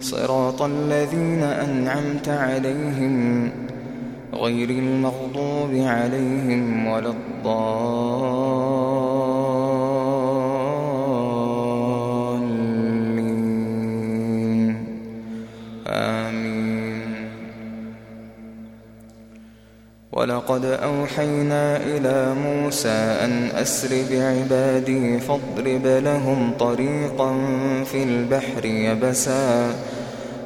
صراط الذين أنعمت عليهم غير المغضوب عليهم ولا الضالين. آمين. ولقد أوحينا إلى موسى أن أسر بعبادي فاضرب لهم طريقا في البحر يبساً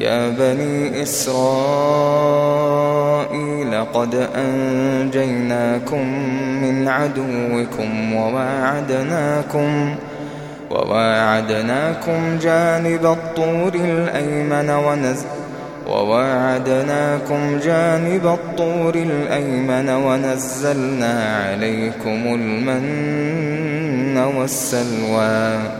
يا بني إسرائيل قد أنجيناكم من عدوكم وواعدناكم وواعدناكم جانب الطور الأيمن ونزل وواعدناكم جانب الطور الأيمن ونزلنا عليكم المن والسلوى.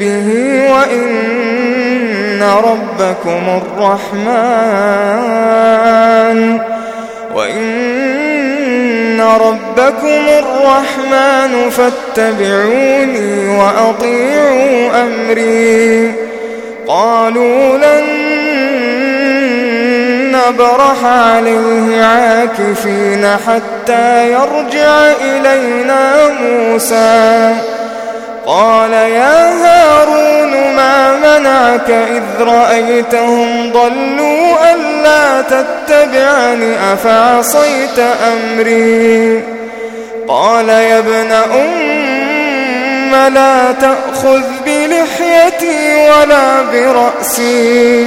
به وإن ربكم الرحمن وإن ربكم الرحمن فاتبعوني وأطيعوا أمري قالوا لن نبرح عليه عاكفين حتى يرجع إلينا موسى قال يا هارون منعك إذ رأيتهم ضلوا ألا تتبعني أفعصيت أمري؟ قال يا ابن أم لا تأخذ بلحيتي ولا برأسي.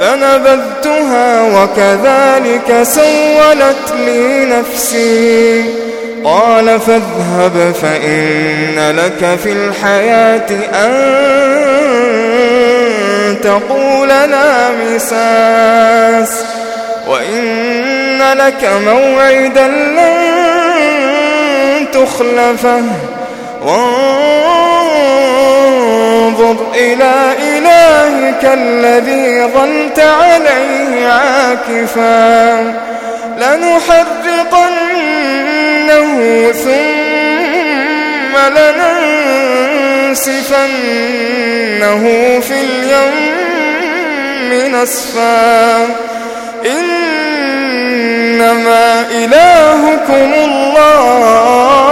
فنبذتها وكذلك سولت لي نفسي. قال فاذهب فإن لك في الحياة أن تقول لا مساس. وإن لك موعدا لن تخلفه. وانظر إلى إلهك الذي ظلت عليه عاكفا. لنحرقنه ثم لننسفنه في اليم نسفا إنما إلهكم الله.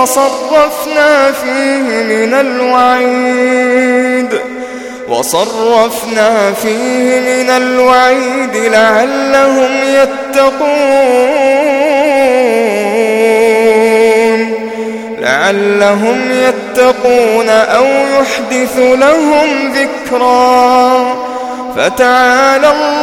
وصرفنا فيه من الوعيد. وصرفنا فيه من الوعيد لعلهم يتقون. لعلهم يتقون أو يحدث لهم ذكرا. فتعالى الله